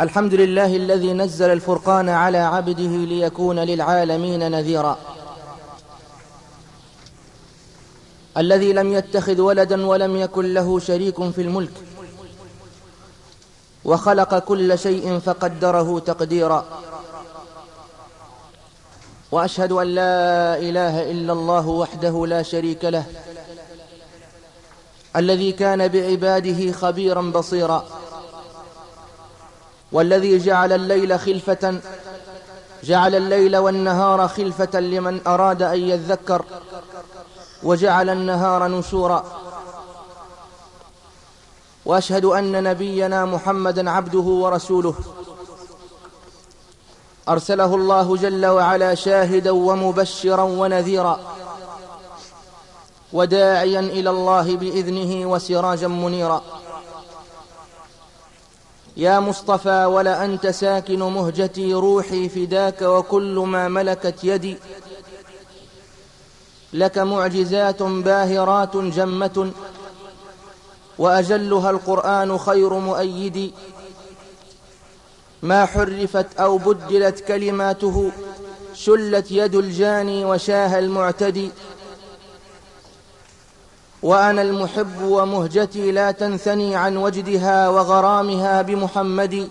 الحمد لله الذي نزل الفرقان على عبده ليكون للعالمين نذيرا. الذي لم يتخذ ولدا ولم يكن له شريك في الملك. وخلق كل شيء فقدره تقديرا. وأشهد أن لا إله إلا الله وحده لا شريك له. الذي كان بعباده خبيرا بصيرا. والذي جعل الليل خلفة جعل الليل والنهار خلفة لمن أراد أن يذكر وجعل النهار نشورا. وأشهد أن نبينا محمدا عبده ورسوله. أرسله الله جل وعلا شاهدا ومبشرا ونذيرا. وداعيا إلى الله بإذنه وسراجا منيرا. يا مصطفى ولا أنت ساكن مهجتي روحي فداك وكل ما ملكت يدي. لك معجزات باهرات جمة وأجلها القرآن خير مؤيد. ما حرفت أو بدلت كلماته شلت يد الجاني وشاه المعتدي. وأنا المحب ومهجتي لا تنثني عن وجدها وغرامها بمحمد.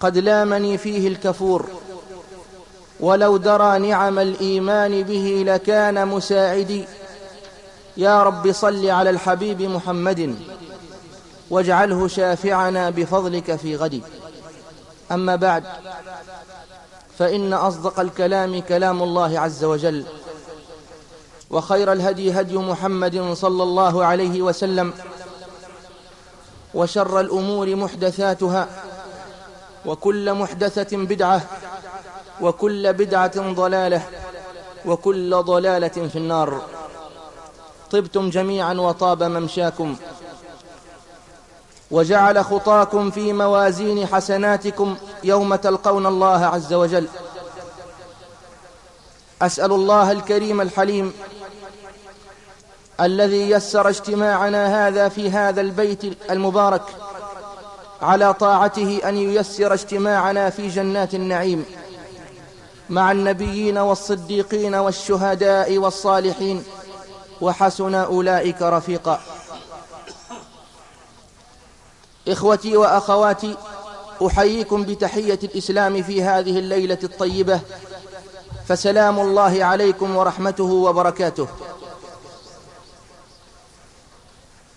قد لامني فيه الكفور ولو درى نعم الإيمان به لكان مساعدي. يا رب صل على الحبيب محمد واجعله شافعنا بفضلك في غد. أما بعد فإن أصدق الكلام كلام الله عز وجل. وخير الهدي هدي محمد صلى الله عليه وسلم وشر الأمور محدثاتها وكل محدثة بدعة وكل بدعة ضلالة وكل ضلالة في النار. طبتم جميعا وطاب ممشاكم وجعل خطاكم في موازين حسناتكم يوم تلقون الله عز وجل. أسأل الله الكريم الحليم الذي يسر اجتماعنا هذا في هذا البيت المبارك على طاعته أن ييسر اجتماعنا في جنات النعيم مع النبيين والصديقين والشهداء والصالحين وحسن أولئك رفيقا. إخوتي وأخواتي أحييكم بتحية الإسلام في هذه الليلة الطيبة فسلام الله عليكم ورحمته وبركاته.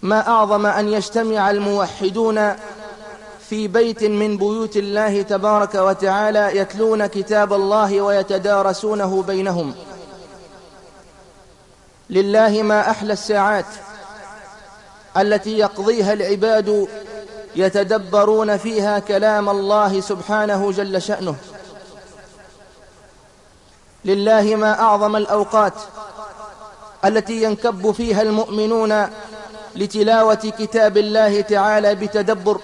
ما أعظم أن يجتمع الموحدون في بيت من بيوت الله تبارك وتعالى يتلون كتاب الله ويتدارسونه بينهم. لله ما أحلى الساعات التي يقضيها العباد يتدبرون فيها كلام الله سبحانه جل شأنه. لله ما أعظم الأوقات التي ينكب فيها المؤمنون لتلاوة كتاب الله تعالى بتدبر.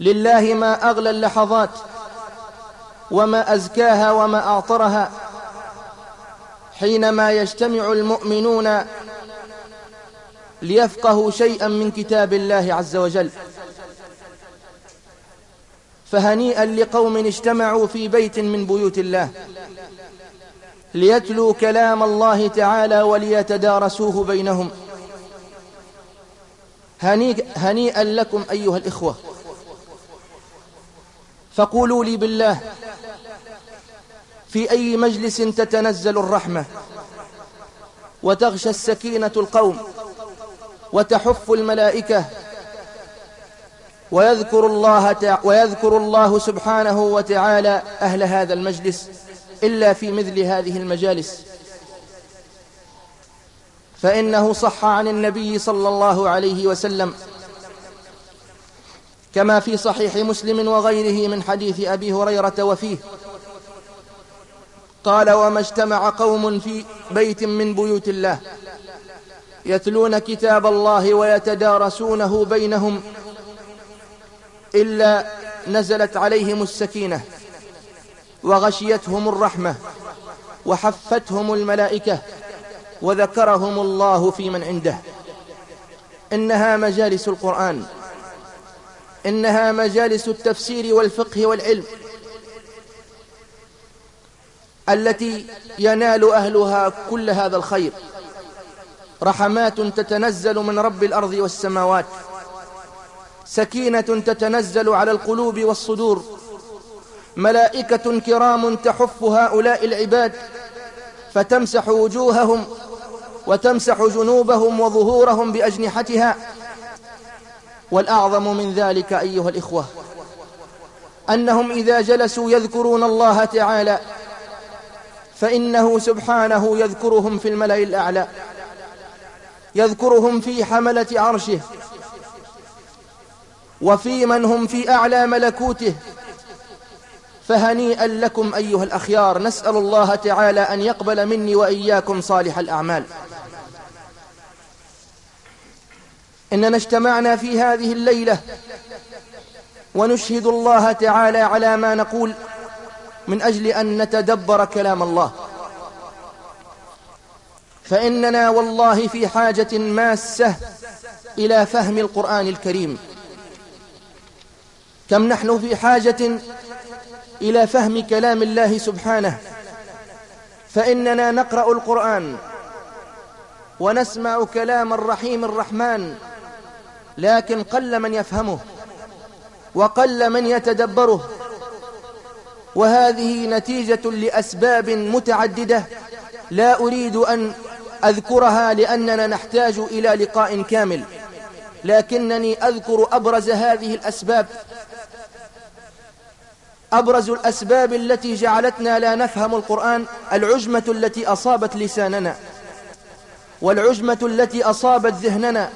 لله ما أغلى اللحظات وما أزكاها وما أعطرها حينما يجتمع المؤمنون ليفقهوا شيئا من كتاب الله عز وجل. فهنيئا لقوم اجتمعوا في بيت من بيوت الله. ليتلوا كلام الله تعالى وليتدارسوه بينهم. هنيئا لكم أيها الإخوة. فقولوا لي بالله في أي مجلس تتنزل الرحمة؟ وتغشى السكينة القوم وتحف الملائكة ويذكر الله, ويذكر الله سبحانه وتعالى أهل هذا المجلس. إلا في مثل هذه المجالس. فإنه صح عن النبي صلى الله عليه وسلم كما في صحيح مسلم وغيره من حديث أبي هريرة وفيه. قال وما اجتمع قوم في بيت من بيوت الله يتلون كتاب الله ويتدارسونه بينهم إلا نزلت عليهم السكينة. وغشيتهم الرحمة وحفتهم الملائكة وذكرهم الله في من عنده. إنها مجالس القرآن إنها مجالس التفسير والفقه والعلم. التي ينال أهلها كل هذا الخير. رحمات تتنزل من رب الأرض والسماوات. سكينة تتنزل على القلوب والصدور. ملائكة كرام تحف هؤلاء العباد فتمسح وجوههم وتمسح جنوبهم وظهورهم بأجنحتها. والأعظم من ذلك أيها الإخوة أنهم إذا جلسوا يذكرون الله تعالى فإنه سبحانه يذكرهم في الملأ الأعلى يذكرهم في حملة عرشه وفي من هم في أعلى ملكوته. فهنيئا لكم أيها الأخيار نسأل الله تعالى أن يقبل مني وإياكم صالح الأعمال. إننا اجتمعنا في هذه الليلة ونشهد الله تعالى على ما نقول من أجل أن نتدبر كلام الله. فإننا والله في حاجة ماسة إلى فهم القرآن الكريم. كم نحن في حاجة إلى فهم كلام الله سبحانه. فإننا نقرأ القرآن ونسمع كلام الرحيم الرحمن لكن قل من يفهمه وقل من يتدبره. وهذه نتيجة لأسباب متعددة لا أريد أن أذكرها لأننا نحتاج إلى لقاء كامل لكنني أذكر أبرز هذه الأسباب أبرز الأسباب التي جعلتنا لا نفهم القرآن العجمة التي أصابت لساننا. والعجمة التي أصابت ذهننا.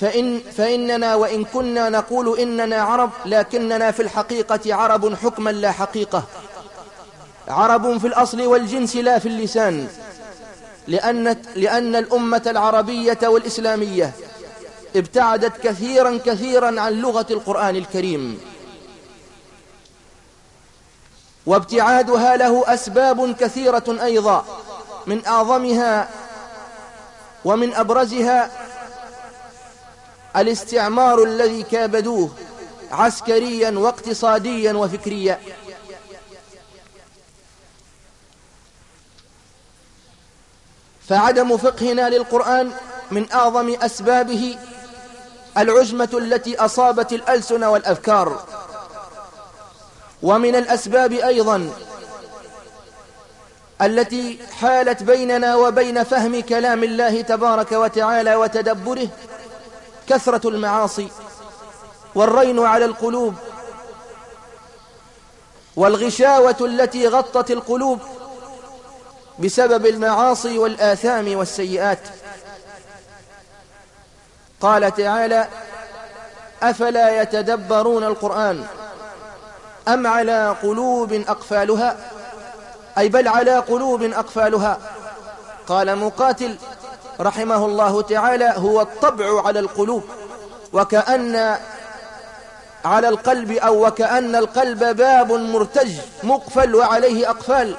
فإن فإننا وإن كنا نقول إننا عرب لكننا في الحقيقة عرب حكما لا حقيقة. عرب في الأصل والجنس لا في اللسان. لأن, لأن الأمة العربية والإسلامية ابتعدت كثيرا كثيرا عن لغة القرآن الكريم. وابتعادها له أسباب كثيرة أيضا من أعظمها ومن أبرزها الاستعمار الذي كابدوه عسكريا واقتصاديا وفكريا. فعدم فقهنا للقرآن من أعظم أسبابه العجمة التي أصابت الألسن والأفكار. ومن الأسباب أيضا التي حالت بيننا وبين فهم كلام الله تبارك وتعالى وتدبره كثرة المعاصي والرين على القلوب والغشاوة التي غطت القلوب بسبب المعاصي والآثام والسيئات. قال تعالى أفلا يتدبرون القرآن؟ أم على قلوب أقفالها؟ أي بل على قلوب أقفالها؟ قال مقاتل رحمه الله تعالى هو الطبع على القلوب وكأن على القلب أو وكأن القلب باب مرتج مقفل وعليه أقفال.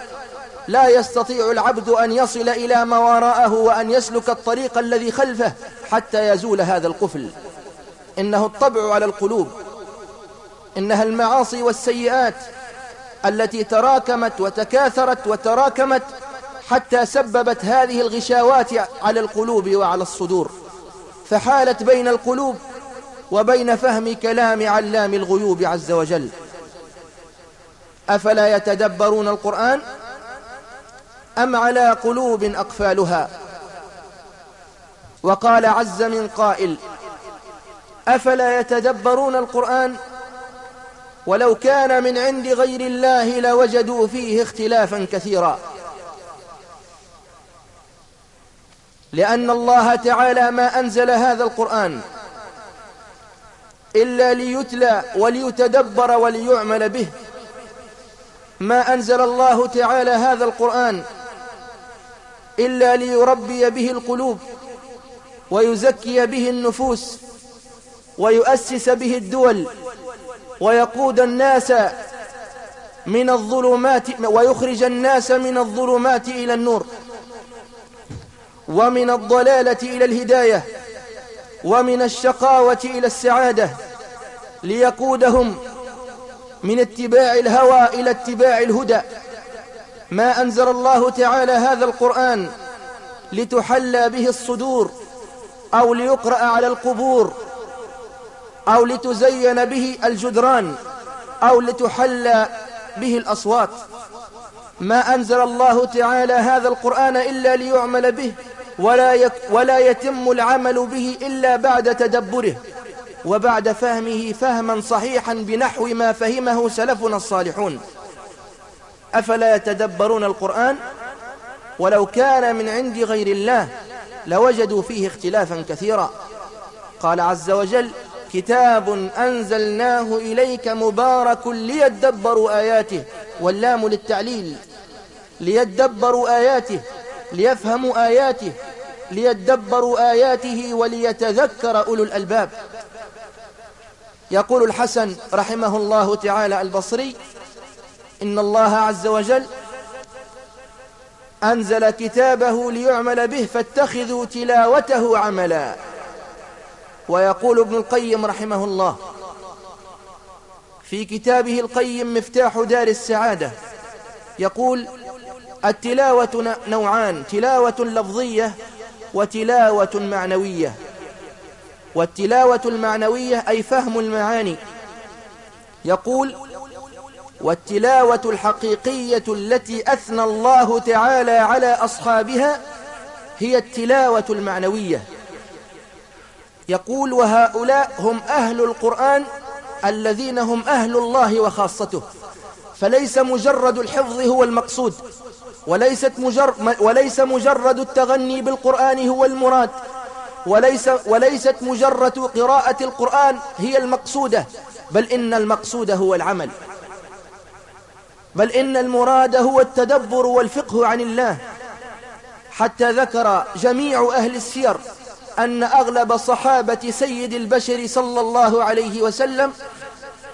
لا يستطيع العبد أن يصل إلى ما وراءه وأن يسلك الطريق الذي خلفه حتى يزول هذا القفل. إنه الطبع على القلوب. إنها المعاصي والسيئات التي تراكمت وتكاثرت وتراكمت حتى سببت هذه الغشاوات على القلوب وعلى الصدور. فحالت بين القلوب وبين فهم كلام علام الغيوب عز وجل. أفلا يتدبرون القرآن أم على قلوب أقفالها؟ وقال عز من قائل أفلا يتدبرون القرآن ولو كان من عند غير الله لوجدوا فيه اختلافا كثيرا. لأن الله تعالى ما أنزل هذا القرآن إلا ليتلى وليتدبر وليعمل به. ما أنزل الله تعالى هذا القرآن إلا ليربي به القلوب ويزكي به النفوس ويؤسس به الدول ويقود الناس من الظلمات ويخرج الناس من الظلمات إلى النور ومن الضلالة إلى الهداية ومن الشقاوة إلى السعادة ليقودهم من اتباع الهوى إلى اتباع الهدى. ما أنزل الله تعالى هذا القرآن لتحلى به الصدور أو ليقرأ على القبور. أو لتزين به الجدران أو لتحلى به الأصوات. ما أنزل الله تعالى هذا القرآن إلا ليعمل به ولا, يك ولا يتم العمل به إلا بعد تدبره. وبعد فهمه فهما صحيحا بنحو ما فهمه سلفنا الصالحون. أفلا يتدبرون القرآن؟ ولو كان من عند غير الله لوجدوا فيه اختلافا كثيرا. قال عز وجل كتاب أنزلناه إليك مبارك ليدبروا آياته واللام للتعليل ليدبروا آياته ليفهموا آياته ليدبروا آياته وليتذكر أولو الألباب. يقول الحسن رحمه الله تعالى البصري إن الله عز وجل أنزل كتابه ليعمل به فاتخذوا تلاوته عملا. ويقول ابن القيم رحمه الله في كتابه القيم مفتاح دار السعادة يقول التلاوة نوعان تلاوة لفظية وتلاوة معنوية. والتلاوة المعنوية أي فهم المعاني. يقول والتلاوة الحقيقية التي أثنى الله تعالى على أصحابها هي التلاوة المعنوية. يقول وهؤلاء هم أهل القرآن الذين هم أهل الله وخاصته. فليس مجرد الحفظ هو المقصود وليست مجر وليس مجرد التغني بالقرآن هو المراد وليس وليست مجرد قراءة القرآن هي المقصودة بل إن المقصود هو العمل. بل إن المراد هو التدبر والفقه عن الله. حتى ذكر جميع أهل السير أن أغلب صحابة سيد البشر صلى الله عليه وسلم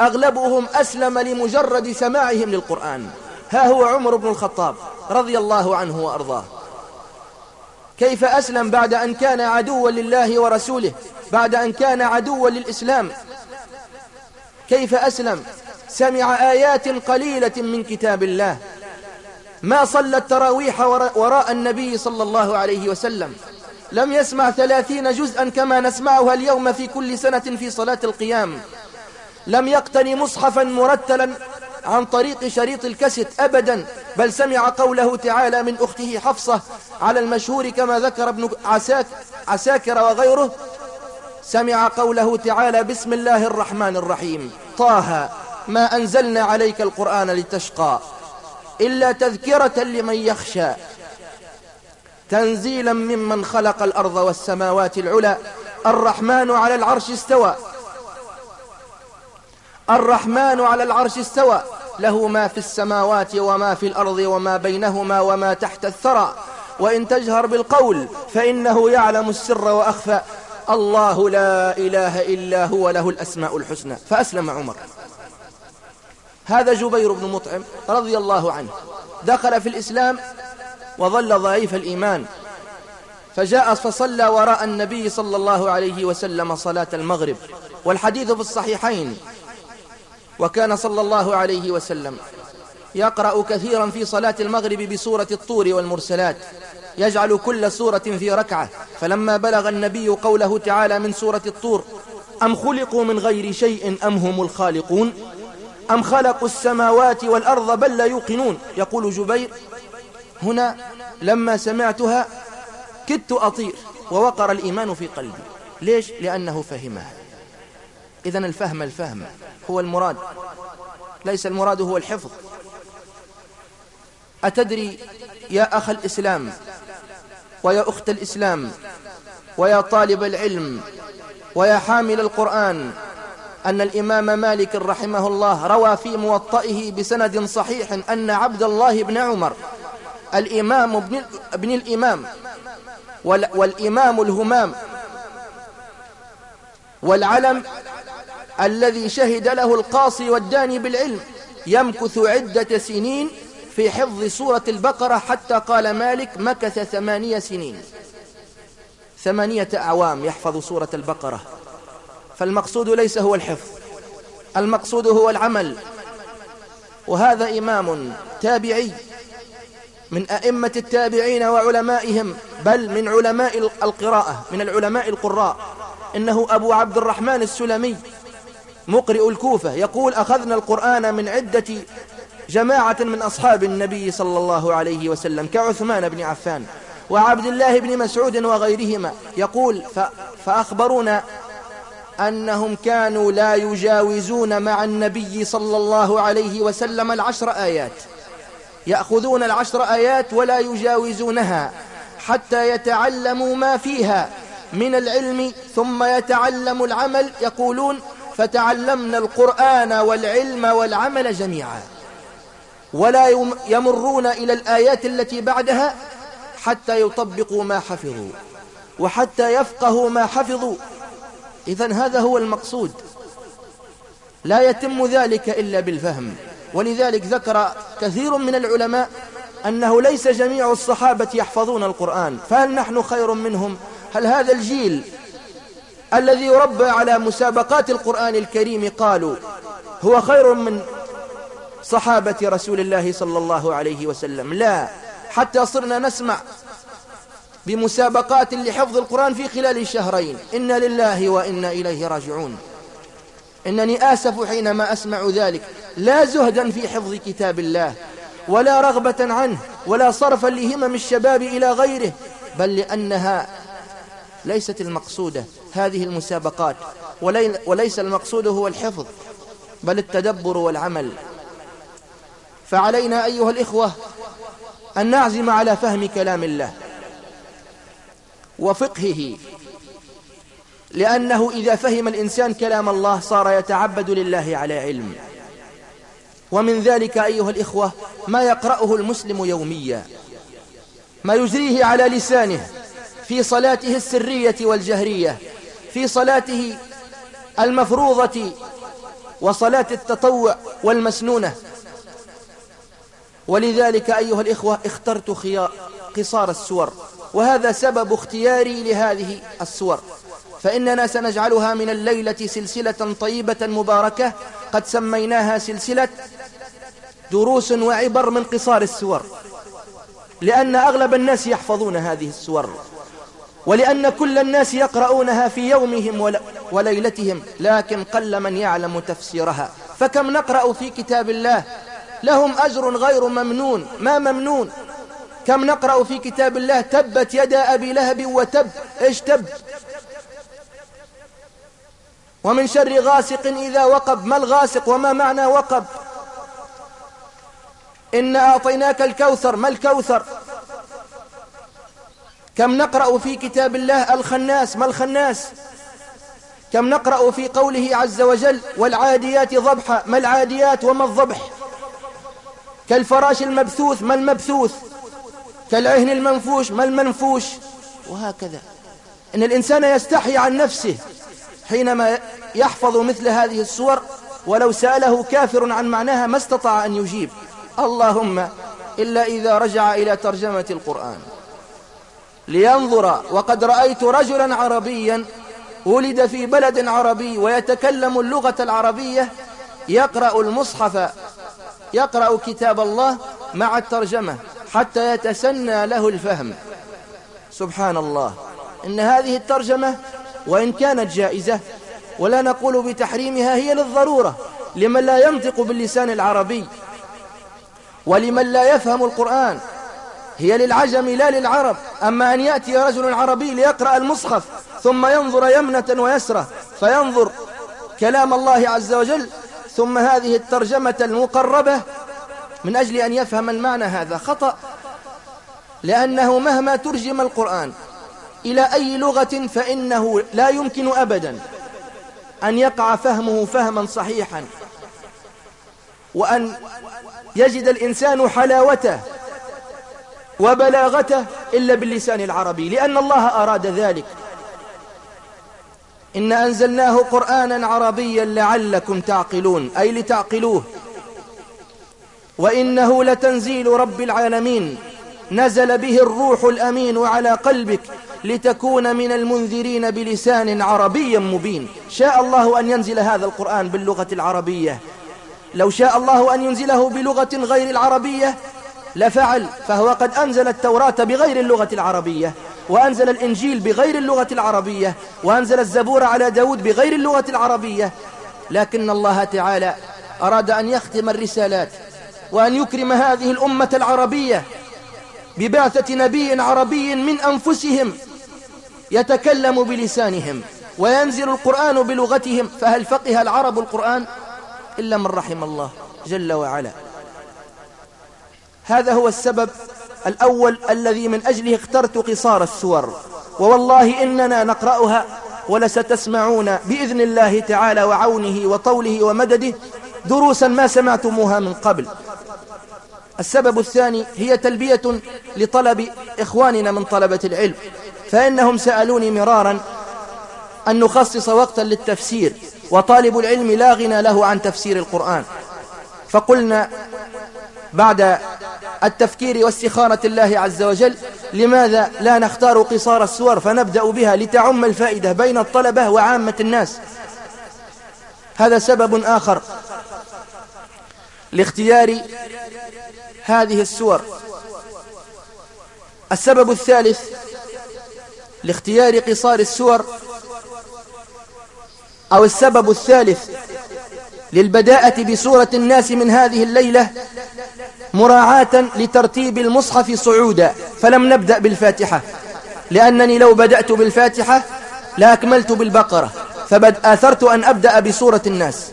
أغلبهم أسلم لمجرد سماعهم للقرآن. ها هو عمر بن الخطاب رضي الله عنه وأرضاه. كيف أسلم بعد أن كان عدوا لله ورسوله بعد أن كان عدوا للإسلام؟ كيف أسلم؟ سمع آيات قليلة من كتاب الله. ما صلى التراويح وراء النبي صلى الله عليه وسلم؟ لم يسمع ثلاثين جزءا كما نسمعها اليوم في كل سنة في صلاة القيام. لم يقتني مصحفا مرتلا عن طريق شريط الكست أبدا بل سمع قوله تعالى من أخته حفصة على المشهور كما ذكر ابن عساك عساكر وغيره سمع قوله تعالى بسم الله الرحمن الرحيم طه ما أنزلنا عليك القرآن لتشقى إلا تذكرة لمن يخشى. تنزيلا ممن خلق الأرض والسماوات العلى. الرحمن على العرش استوى. الرحمن على العرش استوى. له ما في السماوات وما في الأرض وما بينهما وما تحت الثرى. وإن تجهر بالقول فإنه يعلم السر وأخفى. الله لا إله إلا هو له الأسماء الحسنى. فأسلم عمر. هذا جبير بن مطعم رضي الله عنه. دخل في الإسلام وظل ضعيف الإيمان. فجاء فصلى وراء النبي صلى الله عليه وسلم صلاة المغرب والحديث في الصحيحين. وكان صلى الله عليه وسلم يقرأ كثيرا في صلاة المغرب بسورة الطور والمرسلات يجعل كل سورة في ركعة. فلما بلغ النبي قوله تعالى من سورة الطور أم خلقوا من غير شيء أم هم الخالقون؟ أم خلقوا السماوات والأرض بل لا يوقنون؟ يقول جبير هنا لما سمعتها كدت أطير ووقر الإيمان في قلبي. ليش؟ لأنه فهمها. إذا الفهم الفهم هو المراد. ليس المراد هو الحفظ. أتدري يا أخ الإسلام ويا أخت الإسلام ويا طالب العلم ويا حامل القرآن أن الإمام مالك رحمه الله روى في موطئه بسند صحيح أن عبد الله بن عمر الإمام ابن, ابن الإمام. والإمام الهمام. والعلم الذي شهد له القاصي والداني بالعلم. يمكث عدة سنين في حفظ سورة البقرة حتى قال مالك مكث ثمانية سنين. ثمانية أعوام يحفظ سورة البقرة. فالمقصود ليس هو الحفظ. المقصود هو العمل. وهذا إمام تابعي. من أئمة التابعين وعلمائهم بل من علماء القراءة من العلماء القراء. إنه أبو عبد الرحمن السلمي مقرئ الكوفة يقول أخذنا القرآن من عدة جماعة من أصحاب النبي صلى الله عليه وسلم كعثمان بن عفان وعبد الله بن مسعود وغيرهما. يقول فأخبرونا أنهم كانوا لا يجاوزون مع النبي صلى الله عليه وسلم العشر آيات. يأخذون العشر آيات ولا يجاوزونها حتى يتعلموا ما فيها. من العلم ثم يتعلم العمل يقولون فتعلمنا القرآن والعلم والعمل جميعا. ولا يمرون إلى الآيات التي بعدها حتى يطبقوا ما حفظوا وحتى يفقهوا ما حفظوا. إذا هذا هو المقصود. لا يتم ذلك إلا بالفهم. ولذلك ذكر كثير من العلماء أنه ليس جميع الصحابة يحفظون القرآن فهل نحن خير منهم؟ هل هذا الجيل الذي يربى على مسابقات القرآن الكريم قالوا هو خير من صحابة رسول الله صلى الله عليه وسلم؟ لا حتى صرنا نسمع بمسابقات لحفظ القرآن في خلال شهرين إنا لله وإنا إليه راجعون. إنني آسف حينما أسمع ذلك. لا زهدا في حفظ كتاب الله ولا رغبة عنه ولا صرفا لهمم الشباب إلى غيره بل لأنها ليست المقصودة هذه المسابقات وليس المقصود هو الحفظ بل التدبر والعمل. فعلينا أيها الإخوة أن نعزم على فهم كلام الله وفقهه. لأنه إذا فهم الإنسان كلام الله صار يتعبد لله على علم. ومن ذلك أيها الإخوة ما يقرأه المسلم يوميا. ما يجريه على لسانه في صلاته السرية والجهرية في صلاته المفروضة وصلاة التطوع والمسنونة. ولذلك أيها الإخوة اخترت قصار السور وهذا سبب اختياري لهذه السور. فإننا سنجعلها من الليلة سلسلة طيبة مباركة قد سميناها سلسلة دروس وعبر من قصار السور. لأن أغلب الناس يحفظون هذه السور ولأن كل الناس يقرؤونها في يومهم وليلتهم لكن قل من يعلم تفسيرها. فكم نقرأ في كتاب الله؟ لهم أجر غير ممنون. ما ممنون؟ كم نقرأ في كتاب الله؟ تبت يدا أبي لهب وتب إيش تب؟ ومن شر غاسق إذا وقب. ما الغاسق وما معنى وقب؟ إن أعطيناك الكوثر. ما الكوثر؟ كم نقرأ في كتاب الله الخناس؟ ما الخناس؟ كم نقرأ في قوله عز وجل والعاديات ضبحا. ما العاديات وما الضبح؟ كالفراش المبثوث. ما المبثوث؟ كالعهن المنفوش. ما المنفوش؟ وهكذا. إن الإنسان يستحي عن نفسه. حينما يحفظ مثل هذه الصور ولو سأله كافر عن معناها ما استطاع أن يجيب. اللهم إلا إذا رجع إلى ترجمة القرآن. لينظر وقد رأيت رجلا عربيا ولد في بلد عربي ويتكلم اللغة العربية يقرأ المصحف يقرأ كتاب الله مع الترجمة حتى يتسنى له الفهم. سبحان الله. إن هذه الترجمة وإن كانت جائزة. ولا نقول بتحريمها هي للضرورة لمن لا ينطق باللسان العربي. ولمن لا يفهم القرآن هي للعجم لا للعرب. أما أن يأتي رجل عربي ليقرأ المصحف ثم ينظر يمنة ويسرة فينظر كلام الله عز وجل ثم هذه الترجمة المقربة من أجل أن يفهم المعنى هذا خطأ. لأنه مهما ترجم القرآن إلى أي لغة فإنه لا يمكن أبدا أن يقع فهمه فهما صحيحا. وأن يجد الإنسان حلاوته وبلاغته إلا باللسان العربي لأن الله أراد ذلك. إن أنزلناه قرآنا عربيا لعلكم تعقلون أي لتعقلوه. وإنه لتنزيل رب العالمين نزل به الروح الأمين على قلبك لتكون من المنذرين بلسان عربي مبين. شاء الله أن ينزل هذا القرآن باللغة العربية. لو شاء الله أن ينزله بلغة غير العربية لفعل فهو قد أنزل التوراة بغير اللغة العربية وأنزل الإنجيل بغير اللغة العربية وأنزل الزبور على داود بغير اللغة العربية. لكن الله تعالى أراد أن يختم الرسالات وأن يكرم هذه الأمة العربية ببعثة نبي عربي من أنفسهم. يتكلم بلسانهم وينزل القرآن بلغتهم فهل فقه العرب القرآن؟ إلا من رحم الله جل وعلا. هذا هو السبب الأول الذي من أجله اخترت قصار السور ووالله إننا نقرأها ولستسمعون بإذن الله تعالى وعونه وطوله ومدده دروسا ما سمعتموها من قبل. السبب الثاني هي تلبية لطلب إخواننا من طلبة العلم. فإنهم سألوني مرارا أن نخصص وقتا للتفسير وطالب العلم لا غنى له عن تفسير القرآن. فقلنا بعد التفكير واستخارة الله عز وجل لماذا لا نختار قصار السور فنبدأ بها لتعم الفائدة بين الطلبة وعامة الناس؟ هذا سبب آخر لاختيار هذه السور. السبب الثالث لاختيار قصار السور أو السبب الثالث للبداءة بسورة الناس من هذه الليلة مراعاة لترتيب المصحف صعودا. فلم نبدأ بالفاتحة لأنني لو بدأت بالفاتحة لأكملت بالبقرة فآثرت أن أبدأ بسورة الناس.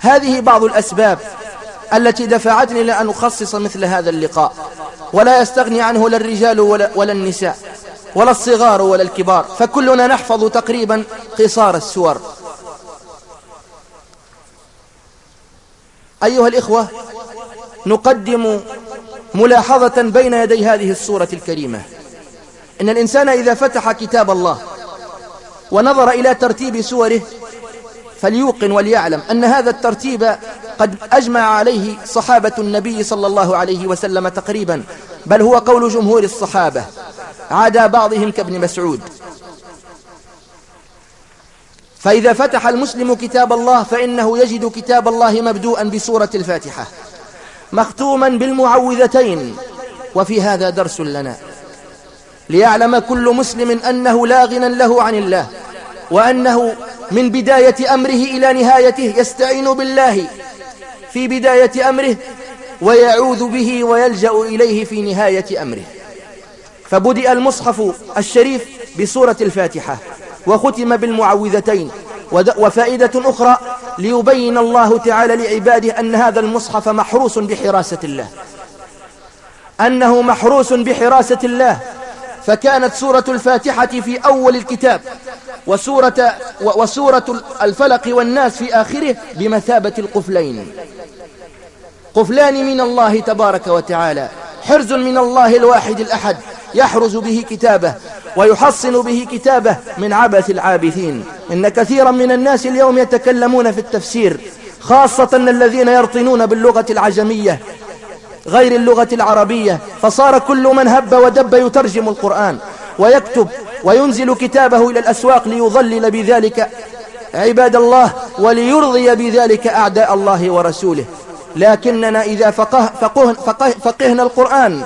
هذه بعض الأسباب التي دفعتني لأن أخصص مثل هذا اللقاء ولا يستغني عنه لا الرجال ولا, ولا النساء. ولا الصغار ولا الكبار فكلنا نحفظ تقريبا قصار السور. أيها الإخوة نقدم ملاحظة بين يدي هذه السورة الكريمة. إن الإنسان إذا فتح كتاب الله ونظر إلى ترتيب سوره فليوقن وليعلم أن هذا الترتيب قد أجمع عليه صحابة النبي صلى الله عليه وسلم تقريبا بل هو قول جمهور الصحابة. عدا بعضهم كابن مسعود. فإذا فتح المسلم كتاب الله فإنه يجد كتاب الله مبدوءا بسورة الفاتحة مختوما بالمعوذتين وفي هذا درس لنا. ليعلم كل مسلم أنه لا غنى له عن الله وأنه من بداية أمره إلى نهايته يستعين بالله في بداية أمره ويعوذ به ويلجأ إليه في نهاية أمره. فبدأ المصحف الشريف بسورة الفاتحة وختم بالمعوذتين وفائدة أخرى ليبين الله تعالى لعباده أن هذا المصحف محروس بحراسة الله. أنه محروس بحراسة الله. فكانت سورة الفاتحة في أول الكتاب وسورة, وسورة الفلق والناس في آخره بمثابة القفلين. قفلان من الله تبارك وتعالى حرز من الله الواحد الأحد يحرز به كتابه ويحصن به كتابه من عبث العابثين. إن كثيرا من الناس اليوم يتكلمون في التفسير خاصة الذين يرطنون باللغة العجمية غير اللغة العربية. فصار كل من هب ودب يترجم القرآن ويكتب وينزل كتابه إلى الأسواق ليضلل بذلك عباد الله وليرضي بذلك أعداء الله ورسوله. لكننا إذا فقه فقه فقه فقهنا القرآن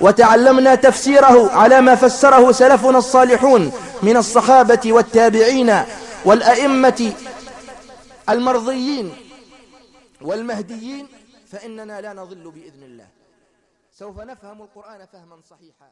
وتعلمنا تفسيره على ما فسره سلفنا الصالحون من الصحابة والتابعين والأئمة المرضيين والمهديين فإننا لا نضل بإذن الله. سوف نفهم القرآن فهما صحيحا.